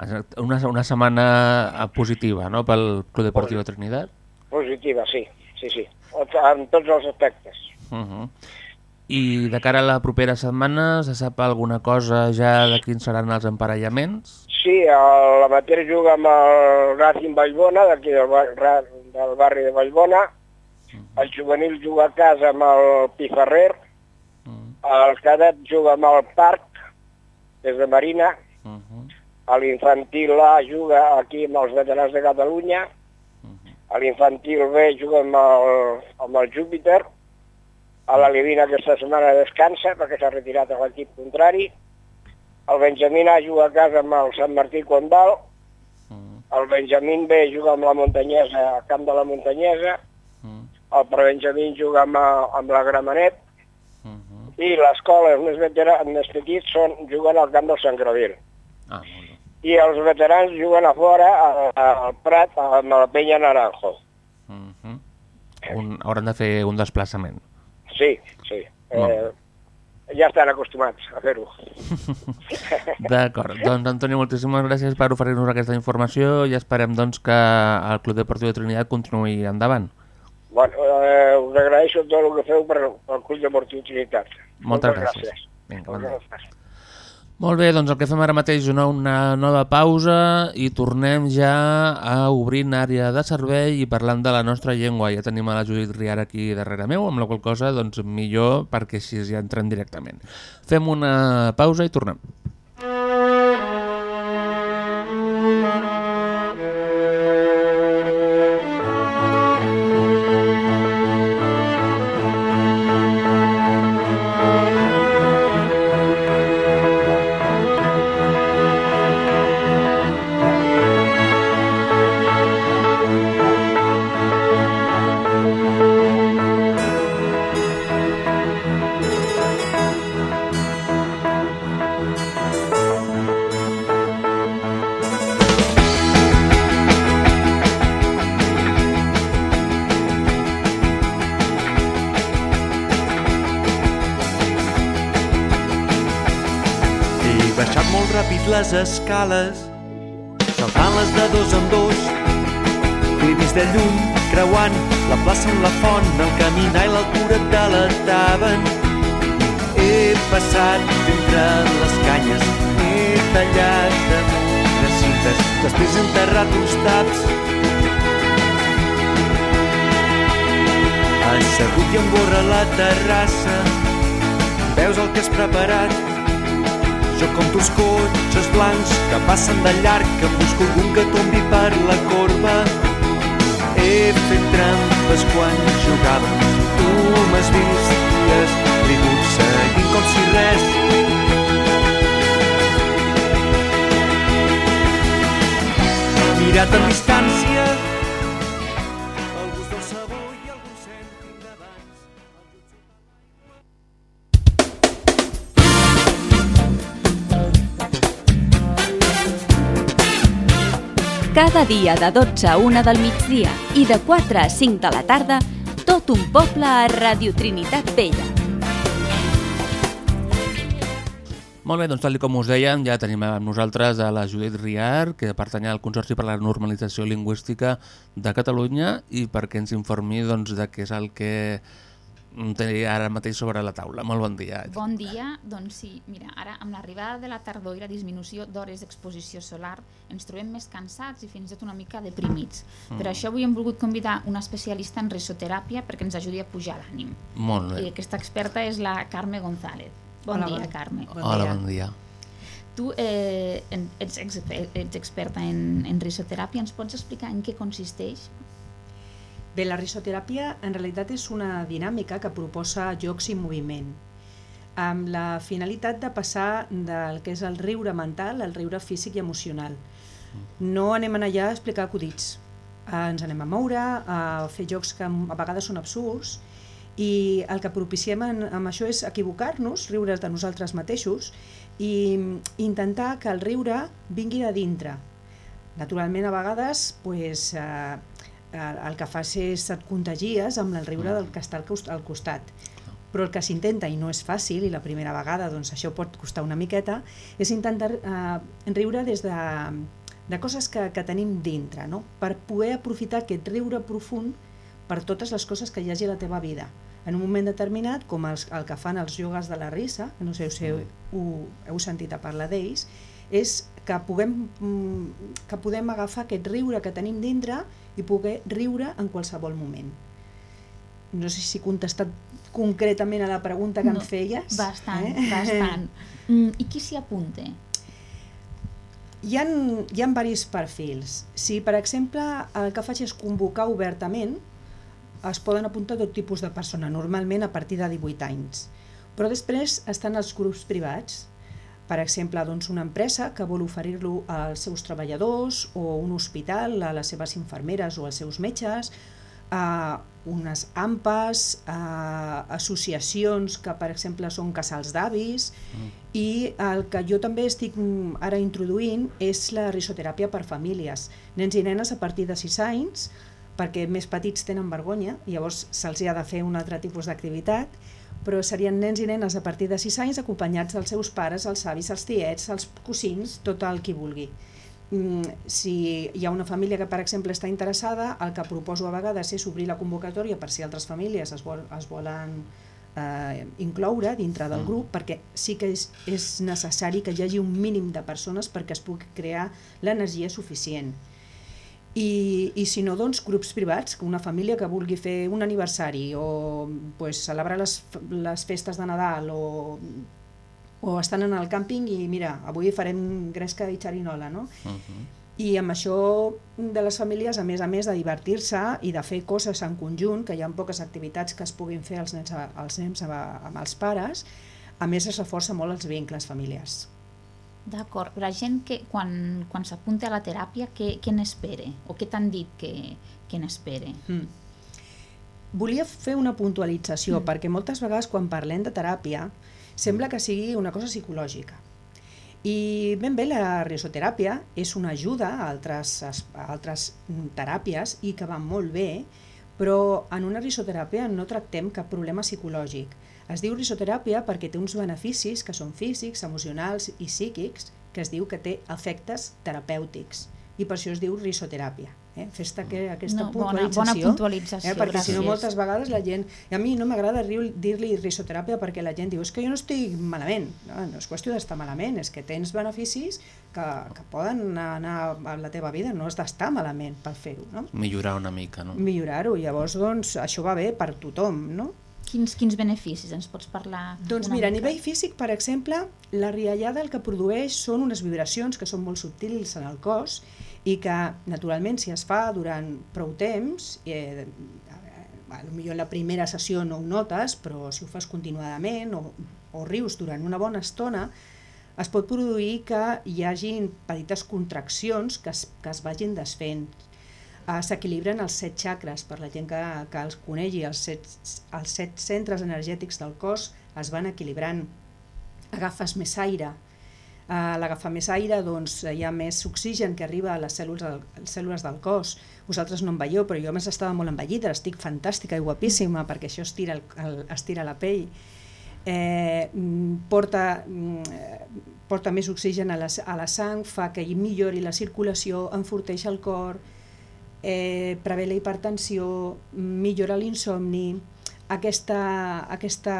Exacte. Una, una setmana eh, positiva, no?, pel Club Deportiu Trinidad. Positiva, sí, sí, sí, en tots els aspectes. Uh -huh. I de cara a la propera setmana, se sap alguna cosa ja de quins seran els emparellaments? Sí, el, l'amater juga amb el Racing Vallbona, d'aquí del, bar- del barri de Vallbona. El juvenil juga a casa amb el Piferrer. El cadet juga amb el Parc, des de Marina. L'infantil A juga aquí amb els veterans de Catalunya. L'infantil B juga amb el, amb el Júpiter. A la Livina aquesta setmana descansa perquè s'ha retirat a l'equip contrari. El Benjamín A juga a casa amb el Sant Martí Condal. El Benjamín B juga amb la Muntanyesa, al camp de la Muntanyesa. El Prebenjamín juga amb, amb la Gramenet. I l'escola, els més veterans, més petits, són, juguen al camp del Sant Gravil. Ah, I els veterans juguen a fora, a- a- al Prat, amb la Penya Naranjo. Un, hauran de fer un desplaçament. Sí, sí. Molt Eh, ja estan acostumats a fer-ho. [LAUGHS] D'acord, doncs Antoni, moltíssimes gràcies per oferir-nos aquesta informació i esperem doncs, que el Club Deportiu de Trinitat continuï endavant. Bueno, eh, us agraeixo tot el que feu per, pel Club Deportiu Trinitat. Moltes gràcies. Vinga, bon dia. Molt bé, doncs el que fem ara mateix és una, una nova pausa i tornem ja a obrir una àrea de servei i parlant de la nostra llengua. Ja tenim a la Judit Riar aquí darrere meu, amb la qual cosa doncs, millor perquè així ja entrem directament. Fem una pausa i tornem. Les escales, saltant les de dos en dos. He vist de lluny, creuant la plaça amb la font, el caminar i l'altura de la taven. He passat entre les canyes, he tallat amb les cintes, després he enterrat uns taps. Assegut i amb gorra a la terrassa, veus el que has preparat, jo compto els cotxes blancs que passen de llarg, que em busco algun que tombi per la corba. He fet trampes quan jugàvem, tu m'has vist i has rigut seguint com si res. Mirat amb distància, Cada dia de 12 a 1 del migdia i de 4 a 5 de la tarda, tot un poble a Radio Trinitat Vella. Molt bé, doncs tal com us dèiem, ja tenim amb nosaltres a la Judit Riar, que pertany al Consorci per la Normalització Lingüística de Catalunya i perquè ens informi doncs, de què és el que té ara mateix sobre la taula. Molt bon dia. Bon dia, doncs sí, mira, ara amb l'arribada de la tardor i la disminució d'hores d'exposició solar ens trobem més cansats i fins i tot una mica deprimits. Mm. Per això avui hem volgut convidar una especialista en risoteràpia perquè ens ajudi a pujar l'ànim. Molt bé. I aquesta experta és la Carme González. Bon Hola, dia, bon- Carme. Hola, bon dia. Tu eh, ets, ets experta en, en risoteràpia, ens pots explicar en què consisteix? Bé, la risoteràpia en realitat és una dinàmica que proposa jocs i moviment, amb la finalitat de passar del que és el riure mental al riure físic i emocional. No anem allà a explicar acudits, eh, ens anem a moure, a fer jocs que a vegades són absurds, i el que propiciem en, amb això és equivocar-nos, riure de nosaltres mateixos i intentar que el riure vingui de dintre. Naturalment, a vegades, pues, eh, el, que fas és et contagies amb el riure del que està al, cost- al costat. Però el que s'intenta, i no és fàcil, i la primera vegada doncs, això pot costar una miqueta, és intentar eh, riure des de, de coses que, que tenim dintre, no? per poder aprofitar aquest riure profund per totes les coses que hi hagi a la teva vida. En un moment determinat, com els, el que fan els iogues de la risa, no sé si heu, ho, heu sentit a parlar d'ells, és que puguem, mm, que podem agafar aquest riure que tenim dintre i poder riure en qualsevol moment. No sé si he contestat concretament a la pregunta que No, em feies. Bastant, eh? bastant. [LAUGHS] Mm, I qui s'hi apunta? Hi ha, hi ha diversos perfils. Si, per exemple, el que faig és convocar obertament, es poden apuntar tot tipus de persona, normalment a partir de 18 anys. Però després estan els grups privats, per exemple, doncs una empresa que vol oferir-lo als seus treballadors o un hospital a les seves infermeres o als seus metges, a unes AMPAs, a associacions que, per exemple, són casals d'avis, i el que jo també estic mm, ara introduint és la risoteràpia per famílies. Nens i nenes a partir de 6 anys, perquè més petits tenen vergonya, llavors se'ls ha de fer un altre tipus d'activitat, però serien nens i nenes a partir de 6 anys acompanyats dels seus pares, els avis, els tiets, els cosins, tot el qui vulgui. Mm, Si hi ha una família que, per exemple, està interessada, el que proposo a vegades és obrir la convocatòria per si altres famílies es, vol, es volen eh, incloure dintre del Mm. grup, perquè sí que és, és necessari que hi hagi un mínim de persones perquè es pugui crear l'energia suficient. I, I si no, doncs, grups privats, que una família que vulgui fer un aniversari o pues, celebrar les, les festes de Nadal o, o estan en el càmping i mira, avui farem gresca i xerinola, no? I amb això de les famílies, a més a més de divertir-se i de fer coses en conjunt, que hi ha poques activitats que es puguin fer els nens, a- els nens amb els pares, a més es reforça molt els vincles familiars. D'acord, la gent que quan, quan s'apunta a la teràpia, què, què n'espera? O què t'han dit que, que n'espera? Mm. Volia fer una puntualització, mm. perquè moltes vegades quan parlem de teràpia sembla que sigui una cosa psicològica. I ben bé la risoteràpia és una ajuda a altres, a altres teràpies i que van molt bé, però en una risoteràpia no tractem cap problema psicològic. Es diu risoteràpia perquè té uns beneficis que són físics, emocionals i psíquics, que es diu que té efectes terapèutics i per això es diu risoteràpia. Eh? Fes-te que, aquesta No, bona- puntualització, bona puntualització, eh? perquè si no moltes vegades la gent... I a mi no m'agrada dir-li risoteràpia perquè la gent diu és que jo no estic malament. No, no és qüestió d'estar malament, és que tens beneficis que, que poden anar a la teva vida, no has d'estar malament per fer-ho. No? Millorar una mica, no? Millorar-ho, llavors doncs, això va bé per tothom, no? Quins, quins beneficis ens pots parlar? Doncs mira, a mica? nivell físic, per exemple, la riallada el que produeix són unes vibracions que són molt subtils en el cos i que, naturalment, si es fa durant prou temps, eh, potser en la primera sessió no ho notes, però si ho fas continuadament o, o rius durant una bona estona, es pot produir que hi hagin petites contraccions que es, que es vagin desfent. Uh, S'equilibren els set xacres, per la gent que, que els conegui, els set, els set centres energètics del cos es van equilibrant. Agafes més aire, a l'agafar més aire doncs, hi ha més oxigen que arriba a les cèl·lules, del, les cèl·lules del cos. Vosaltres no em veieu, però jo més estava molt envellida, estic fantàstica i guapíssima perquè això estira, el, el, estira la pell. Eh, mm, porta, mm, porta més oxigen a la, a la sang, fa que hi millori la circulació, enforteix el cor, eh, prevé la hipertensió, millora l'insomni, aquesta, aquesta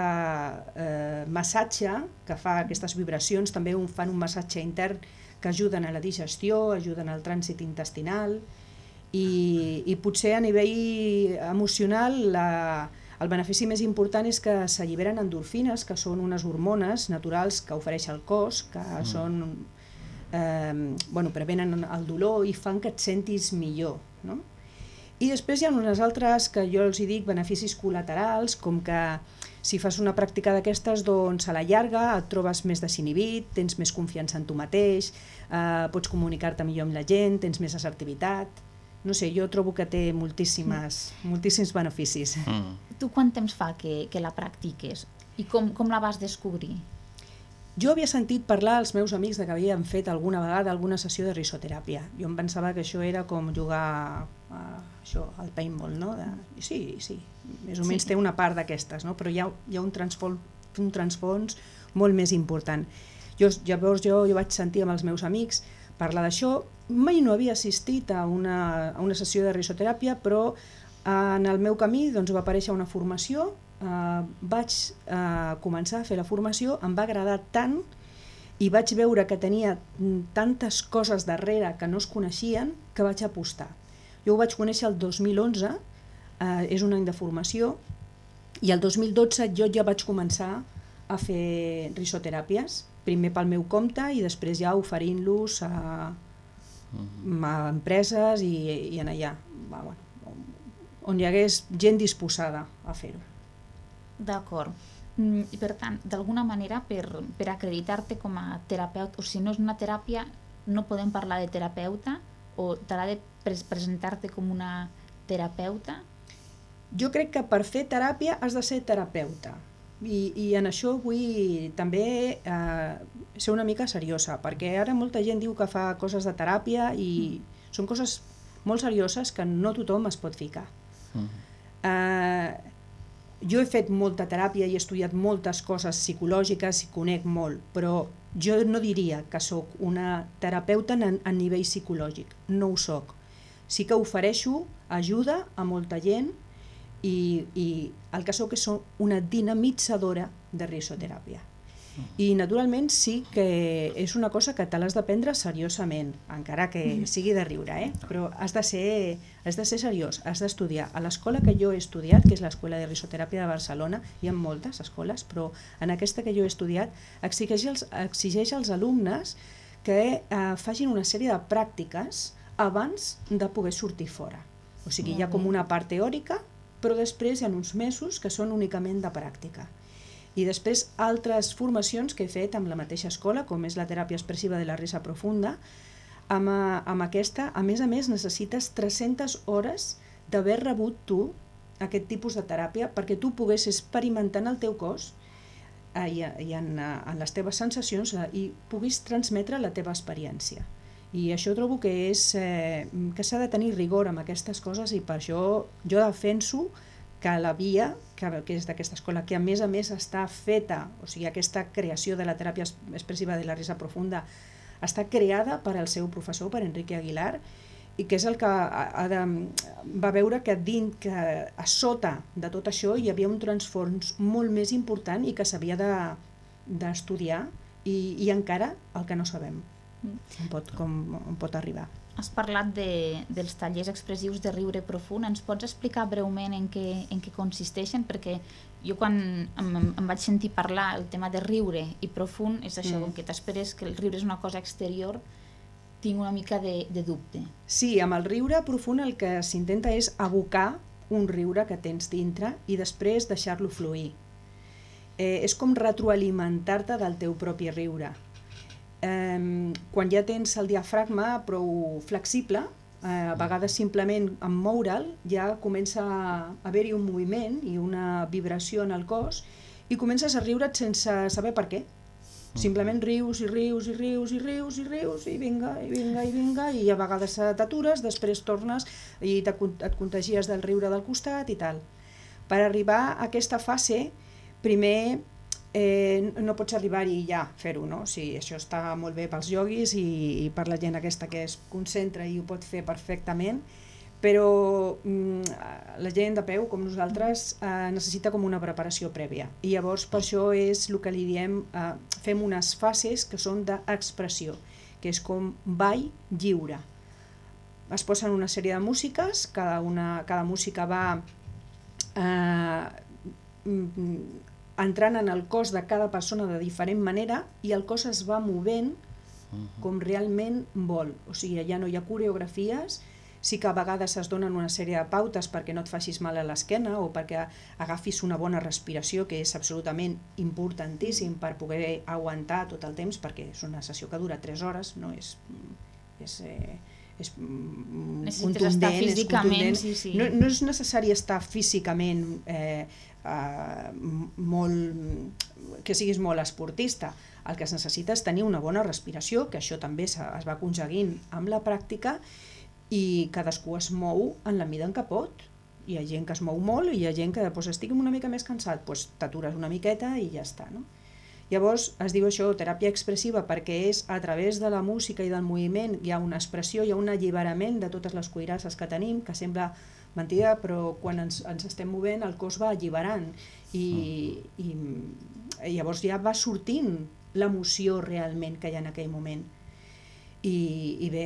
eh, massatge que fa aquestes vibracions també un, fan un massatge intern que ajuden a la digestió, ajuden al trànsit intestinal i, i potser a nivell emocional la, el benefici més important és que s'alliberen endorfines, que són unes hormones naturals que ofereix el cos, que mm. són eh, bueno, prevenen el dolor i fan que et sentis millor. No? I després hi ha unes altres que jo els hi dic beneficis col·laterals, com que si fas una pràctica d'aquestes, doncs a la llarga et trobes més desinhibit, tens més confiança en tu mateix, eh, pots comunicar-te millor amb la gent, tens més assertivitat... No sé, jo trobo que té moltíssimes, moltíssims beneficis. Mm. Tu quant temps fa que, que la practiques? I com, com la vas descobrir? Jo havia sentit parlar als meus amics de que havien fet alguna vegada alguna sessió de risoteràpia. Jo em pensava que això era com jugar a, això, al paintball, no? De, sí, sí, més o menys Sí. té una part d'aquestes, no? però hi ha, hi ha un, transfons, un transfons molt més important. Jo, llavors jo, jo vaig sentir amb els meus amics parlar d'això, mai no havia assistit a una, a una sessió de risoteràpia, però en el meu camí doncs, va aparèixer una formació, eh, vaig eh, començar a fer la formació, em va agradar tant i vaig veure que tenia tantes coses darrere que no es coneixien que vaig apostar. Jo ho vaig conèixer el 2011, eh, és un any de formació, i el 2012 jo ja vaig començar a fer risoteràpies, primer pel meu compte i després ja oferint-los a, a empreses i, i en allà, va, bueno, on hi hagués gent disposada a fer-ho. D'acord. Mm, I per tant, d'alguna manera, per, per acreditar-te com a terapeuta, o si no és una teràpia, no podem parlar de terapeuta, o t'ha de pres presentar-te com una terapeuta? Jo crec que per fer teràpia has de ser terapeuta. I, i en això vull també eh, ser una mica seriosa, perquè ara molta gent diu que fa coses de teràpia i són coses molt serioses que no tothom es pot ficar. Eh, jo he fet molta teràpia i he estudiat moltes coses psicològiques i conec molt, però jo no diria que sóc una terapeuta en, a nivell psicològic, no ho sóc. Sí que ofereixo ajuda a molta gent i, i el que sóc és una dinamitzadora de risoteràpia. I naturalment sí que és una cosa que te l'has de prendre seriosament, encara que sigui de riure, eh? però has de ser, has de ser seriós, has d'estudiar. A l'escola que jo he estudiat, que és l'Escola de Risoteràpia de Barcelona, hi ha moltes escoles, però en aquesta que jo he estudiat exigeix als, exigeix als alumnes que eh, facin una sèrie de pràctiques abans de poder sortir fora. O sigui, hi ha com una part teòrica, però després hi ha uns mesos que són únicament de pràctica. I després altres formacions que he fet amb la mateixa escola, com és la teràpia expressiva de la risa profunda, amb, eh, amb aquesta, a més a més, necessites 300 hores d'haver rebut tu aquest tipus de teràpia perquè tu poguessis experimentar en el teu cos eh, i, i en, eh, en les teves sensacions eh, i puguis transmetre la teva experiència. I això trobo que és eh, que s'ha de tenir rigor amb aquestes coses i per això jo defenso que la via, que, que és d'aquesta escola, que a més a més està feta, o sigui, aquesta creació de la teràpia es- expressiva de la risa profunda, està creada per al seu professor, per Enrique Aguilar, i que és el que de, va veure que dins, que a sota de tot això hi havia un transfons molt més important i que s'havia de- d'estudiar i, i encara el que no sabem on pot, com, on pot arribar. Has parlat de, dels tallers expressius de riure profund. Ens pots explicar breument en què, en què consisteixen? Perquè jo quan em, em vaig sentir parlar el tema de riure i profund és això, Mm. com que t'esperes que el riure és una cosa exterior, tinc una mica de, de dubte. Sí, amb el riure profund el que s'intenta és abocar un riure que tens dintre i després deixar-lo fluir. Eh, és com retroalimentar-te del teu propi riure. Eh, quan ja tens el diafragma prou flexible, eh, a vegades simplement amb moure'l ja comença a haver-hi un moviment i una vibració en el cos i comences a riure't sense saber per què. Simplement rius i rius i rius i rius i rius i vinga, i vinga, i vinga, i a vegades t'atures, després tornes i et contagies del riure del costat i tal. Per arribar a aquesta fase, primer eh, no pots arribar-hi ja fer-ho, no? O sigui, això està molt bé pels ioguis i, i per la gent aquesta que es concentra i ho pot fer perfectament, però mm, la gent de peu, com nosaltres, eh, necessita com una preparació prèvia. I llavors per això és el que li diem, eh, fem unes fases que són d'expressió, que és com ball lliure. Es posen una sèrie de músiques, cada, una, cada música va eh, mm, entrant en el cos de cada persona de diferent manera i el cos es va movent com realment vol. O sigui, ja no hi ha coreografies, sí que a vegades es donen una sèrie de pautes perquè no et facis mal a l'esquena o perquè agafis una bona respiració, que és absolutament importantíssim per poder aguantar tot el temps, perquè és una sessió que dura 3 hores, no és... és eh, és Necessites contundent, estar és físicament, contundent. sí, sí. No, no és necessari estar físicament eh, eh, molt, que siguis molt esportista. El que es necessita és tenir una bona respiració, que això també es va aconseguint amb la pràctica, i cadascú es mou en la mida en què pot. Hi ha gent que es mou molt i hi ha gent que doncs, estic una mica més cansat, doncs t'atures una miqueta i ja està. No? Llavors es diu això teràpia expressiva perquè és a través de la música i del moviment hi ha una expressió, hi ha un alliberament de totes les cuirasses que tenim, que sembla mentida, però quan ens, ens estem movent el cos va alliberant i, i, i llavors ja va sortint l'emoció realment que hi ha en aquell moment. I, i bé,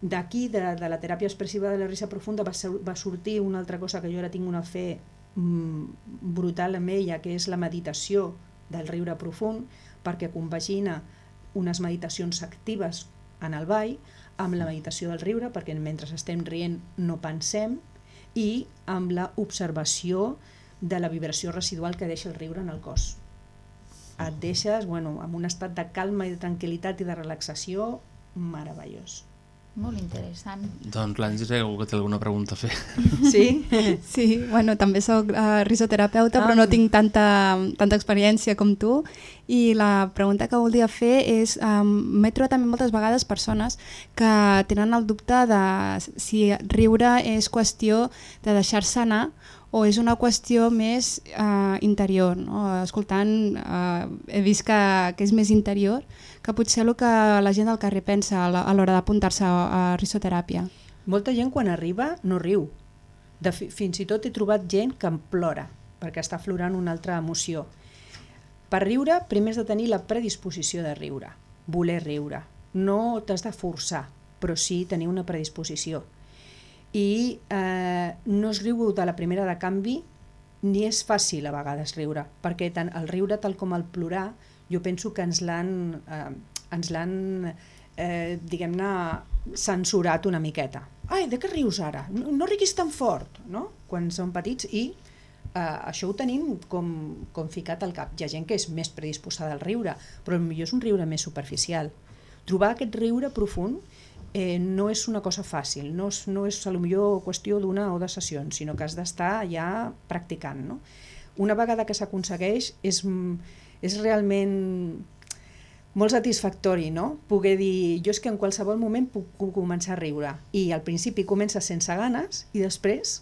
d'aquí, de, de la teràpia expressiva de la risa profunda, va, sur- va sortir una altra cosa que jo ara tinc una fe mm, brutal amb ella, que és la meditació del riure profund, perquè compagina unes meditacions actives en el ball amb la meditació del riure, perquè mentre estem rient no pensem, i amb la observació de la vibració residual que deixa el riure en el cos. Et deixes bueno, amb un estat de calma i de tranquil·litat i de relaxació meravellós. Molt interessant. Doncs l'Angie segur que té alguna pregunta a fer. [LAUGHS] Sí? Sí, bueno, també sóc uh, risoterapeuta, Ah. però no tinc tanta, tanta experiència com tu. I la pregunta que volia fer és, um, m'he trobat també moltes vegades persones que tenen el dubte de si riure és qüestió de deixar-se anar o és una qüestió més uh, interior. No? Escoltant, uh, he vist que, que és més interior, que potser el que la gent del carrer pensa a l'hora d'apuntar-se a, a risoteràpia. Molta gent quan arriba no riu. De, fi- fins i tot he trobat gent que em plora perquè està aflorant una altra emoció. Per riure, primer has de tenir la predisposició de riure, voler riure. No t'has de forçar, però sí tenir una predisposició. I eh, no es riu de la primera de canvi, ni és fàcil a vegades riure, perquè tant el riure tal com el plorar, jo penso que ens l'han eh, ens l'han eh, diguem-ne censurat una miqueta. Ai, de què rius ara? No, no riguis tan fort, no? Quan som petits i eh, això ho tenim com, com ficat al cap. Hi ha gent que és més predisposada al riure, però potser és un riure més superficial. Trobar aquest riure profund eh, no és una cosa fàcil, no és, no és a lo millor qüestió d'una o de sessions, sinó que has d'estar ja practicant. No? Una vegada que s'aconsegueix és, mm, és realment molt satisfactori, no? Poder dir, jo és que en qualsevol moment puc començar a riure. I al principi comences sense ganes i després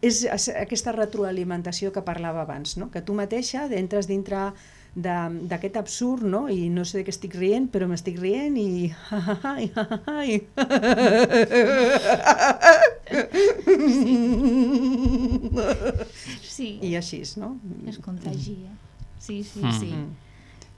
és es- aquesta retroalimentació que parlava abans, no? que tu mateixa entres dintre d'aquest absurd no? i no sé de què estic rient, però m'estic rient i... [LAUGHS] ai, [LAUGHS] [LAUGHS] Sí. I així, no? Es contagia. Sí, sí, Mm. sí.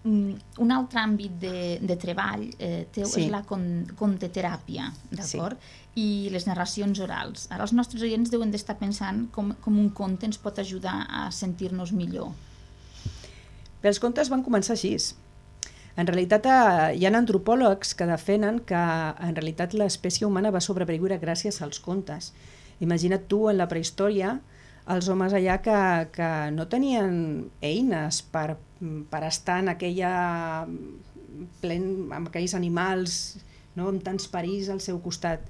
Mm, un altre àmbit de, de treball eh, teu Sí. és la con, conteteràpia, d'acord? I les narracions orals. Ara els nostres oients deuen d'estar pensant com, com un conte ens pot ajudar a sentir-nos millor. Bé, els contes van començar així. En realitat eh, hi ha antropòlegs que defenen que en realitat l'espècie humana va sobreviure gràcies als contes. Imagina't tu en la prehistòria els homes allà que, que no tenien eines per, per estar en aquella plen, amb aquells animals no, amb tants perills al seu costat.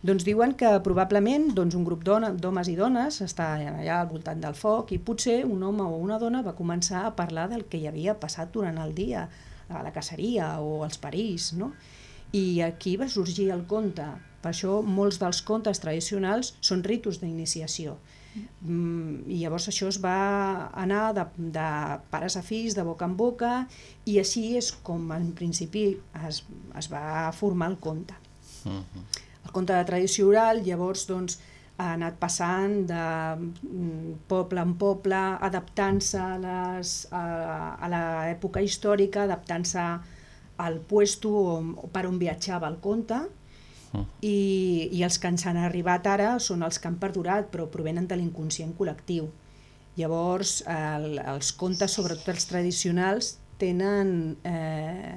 Doncs diuen que probablement doncs, un grup d'home- d'homes i dones està allà al voltant del foc i potser un home o una dona va començar a parlar del que hi havia passat durant el dia, a la caceria o als perills, no? I aquí va sorgir el conte. Per això molts dels contes tradicionals són ritus d'iniciació. Mm, I llavors això es va anar de, de pares a fills, de boca en boca, i així és com en principi es, es va formar el conte. El conte de tradició oral llavors doncs, ha anat passant de mm, poble en poble, adaptant-se a, les- a, a l'època històrica, adaptant-se al puesto on, per on viatjava el conte, i, i els que ens han arribat ara són els que han perdurat, però provenen de l'inconscient col·lectiu. Llavors, el, els contes, sobretot els tradicionals, tenen, eh,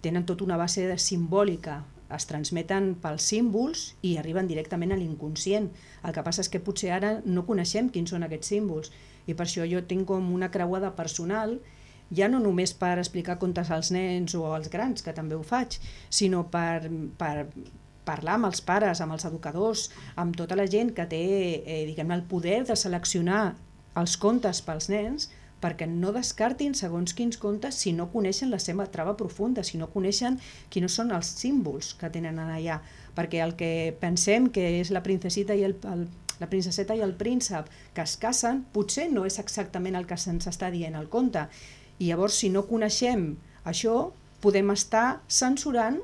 tenen tota una base de simbòlica es transmeten pels símbols i arriben directament a l'inconscient. El que passa és que potser ara no coneixem quins són aquests símbols i per això jo tinc com una creuada personal ja no només per explicar contes als nens o als grans, que també ho faig, sinó per, per parlar amb els pares, amb els educadors, amb tota la gent que té eh, diguem el poder de seleccionar els contes pels nens perquè no descartin segons quins contes si no coneixen la seva trava profunda, si no coneixen quins són els símbols que tenen allà. Perquè el que pensem que és la princesita i el, el, la princeseta i el príncep que es casen, potser no és exactament el que se'ns està dient al conte. I llavors, si no coneixem això, podem estar censurant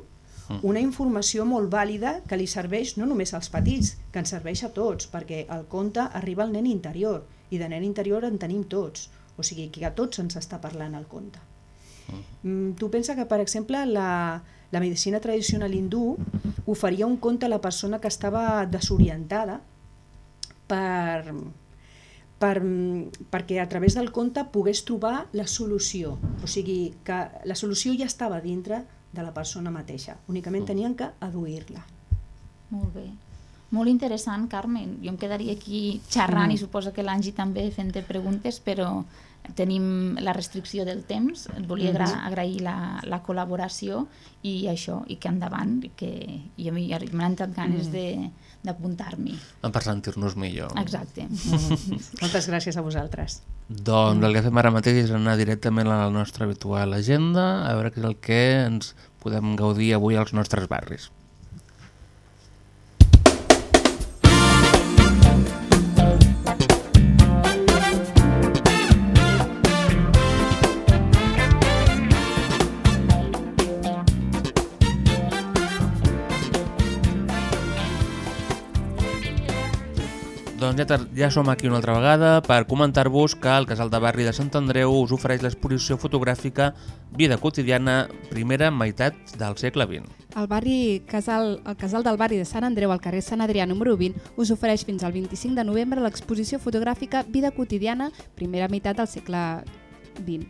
una informació molt vàlida que li serveix no només als petits, que ens serveix a tots, perquè el conte arriba al nen interior, i de nen interior en tenim tots, o sigui que a tots ens està parlant el conte. Mm, tu pensa que, per exemple, la, la medicina tradicional hindú oferia un conte a la persona que estava desorientada per, per, perquè a través del conte pogués trobar la solució. O sigui, que la solució ja estava dintre de la persona mateixa, únicament tenien que aduir-la. Molt bé. Molt interessant, Carmen. Jo em quedaria aquí xerrant Mm. i suposo que l'Angi també fent-te preguntes, però tenim la restricció del temps. Et volia agra Mhm. agrair la, la col·laboració i això, i que endavant, que jo m'han entrat ganes Mm. de d'apuntar-m'hi. Per sentir-nos millor. Exacte. [LAUGHS] Moltes gràcies a vosaltres. Doncs el que fem ara mateix és anar directament a la nostra habitual agenda, a veure què és el que ens podem gaudir avui als nostres barris. Ja, ja som aquí una altra vegada per comentar-vos que el Casal de Barri de Sant Andreu us ofereix l'exposició fotogràfica Vida quotidiana, primera meitat del segle XX. El, barri casal, el casal del barri de Sant Andreu al carrer Sant Adrià número 20 us ofereix fins al 25 de novembre l'exposició fotogràfica Vida quotidiana, primera meitat del segle XX.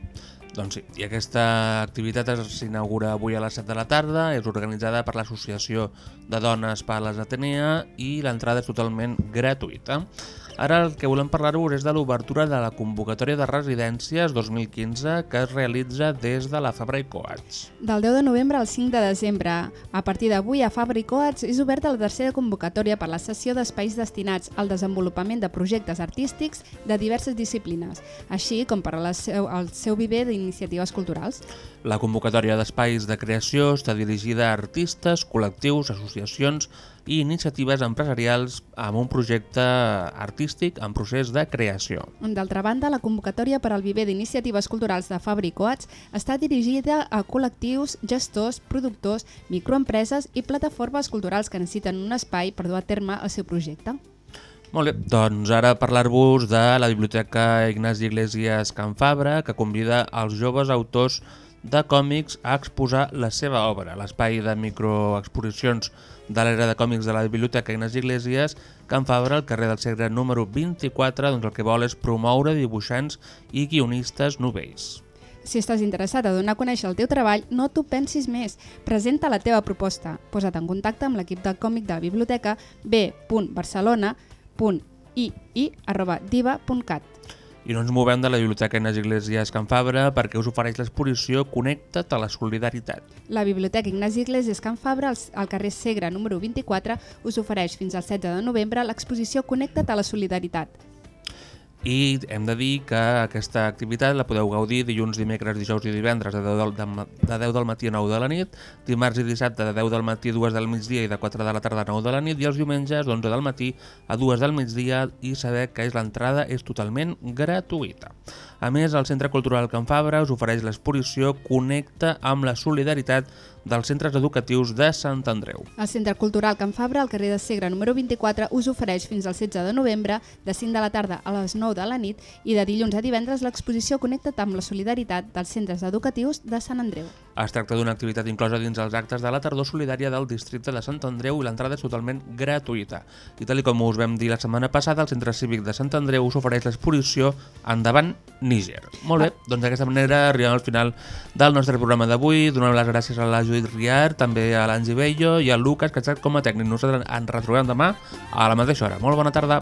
Doncs sí, i aquesta activitat s'inaugura avui a les 7 de la tarda, és organitzada per l'Associació de Dones Pales Atenea i l'entrada és totalment gratuïta. Ara el que volem parlar-vos és de l'obertura de la convocatòria de residències 2015 que es realitza des de la Fabra i Coats. Del 10 de novembre al 5 de desembre, a partir d'avui a Fabra i Coats és oberta la tercera convocatòria per la sessió d'espais destinats al desenvolupament de projectes artístics de diverses disciplines, així com per al seu, al seu viver d'iniciatives culturals. La convocatòria d'espais de creació està dirigida a artistes, col·lectius, associacions i iniciatives empresarials amb un projecte artístic en procés de creació. D'altra banda, la convocatòria per al viver d'iniciatives culturals de Fabra i Coats està dirigida a col·lectius, gestors, productors, microempreses i plataformes culturals que necessiten un espai per dur a terme el seu projecte. Molt bé, doncs ara parlar-vos de la Biblioteca Ignasi Iglesias Can Fabra, que convida els joves autors de còmics a exposar la seva obra. L'espai de microexposicions de l'era de còmics de la Biblioteca Ignasi Iglesias Can Fabra, al carrer del Segre número 24, doncs el que vol és promoure dibuixants i guionistes novells. Si estàs interessat a donar a conèixer el teu treball, no t'ho pensis més. Presenta la teva proposta. Posa't en contacte amb l'equip de còmic de la biblioteca b.barcelona.ii.diva.cat. I no ens movem de la Biblioteca Ignasi Iglesias Can Fabra perquè us ofereix l'exposició Connecta't a la Solidaritat. La Biblioteca Ignasi Iglesias Can Fabra, al, carrer Segre número 24, us ofereix fins al 16 de novembre l'exposició Connecta't a la Solidaritat. I hem de dir que aquesta activitat la podeu gaudir dilluns, dimecres, dijous i divendres de 10 del, de, de 10 del matí a 9 de la nit, dimarts i dissabte de 10 del matí a 2 del migdia i de 4 de la tarda a 9 de la nit i els diumenges d'11 del matí a 2 del migdia i saber que és l'entrada és totalment gratuïta. A més, el Centre Cultural Can Fabra us ofereix l'exposició Connecta amb la solidaritat dels centres educatius de Sant Andreu. El Centre Cultural Can Fabra, al carrer de Segre número 24, us ofereix fins al 16 de novembre, de 5 de la tarda a les 9 de la nit i de dilluns a divendres l'exposició Connecta't amb la solidaritat dels centres educatius de Sant Andreu. Es tracta d'una activitat inclosa dins els actes de la tardor solidària del districte de Sant Andreu i l'entrada és totalment gratuïta. I tal com us vam dir la setmana passada, el Centre Cívic de Sant Andreu us ofereix l'exposició Endavant Níger. Molt bé, doncs d'aquesta manera arribem al final del nostre programa d'avui. Donem les gràcies a la Judit Riar, també a l'Angi Bello i al Lucas, que ha estat com a tècnic. Nosaltres ens retrobem demà a la mateixa hora. Molt bona tarda.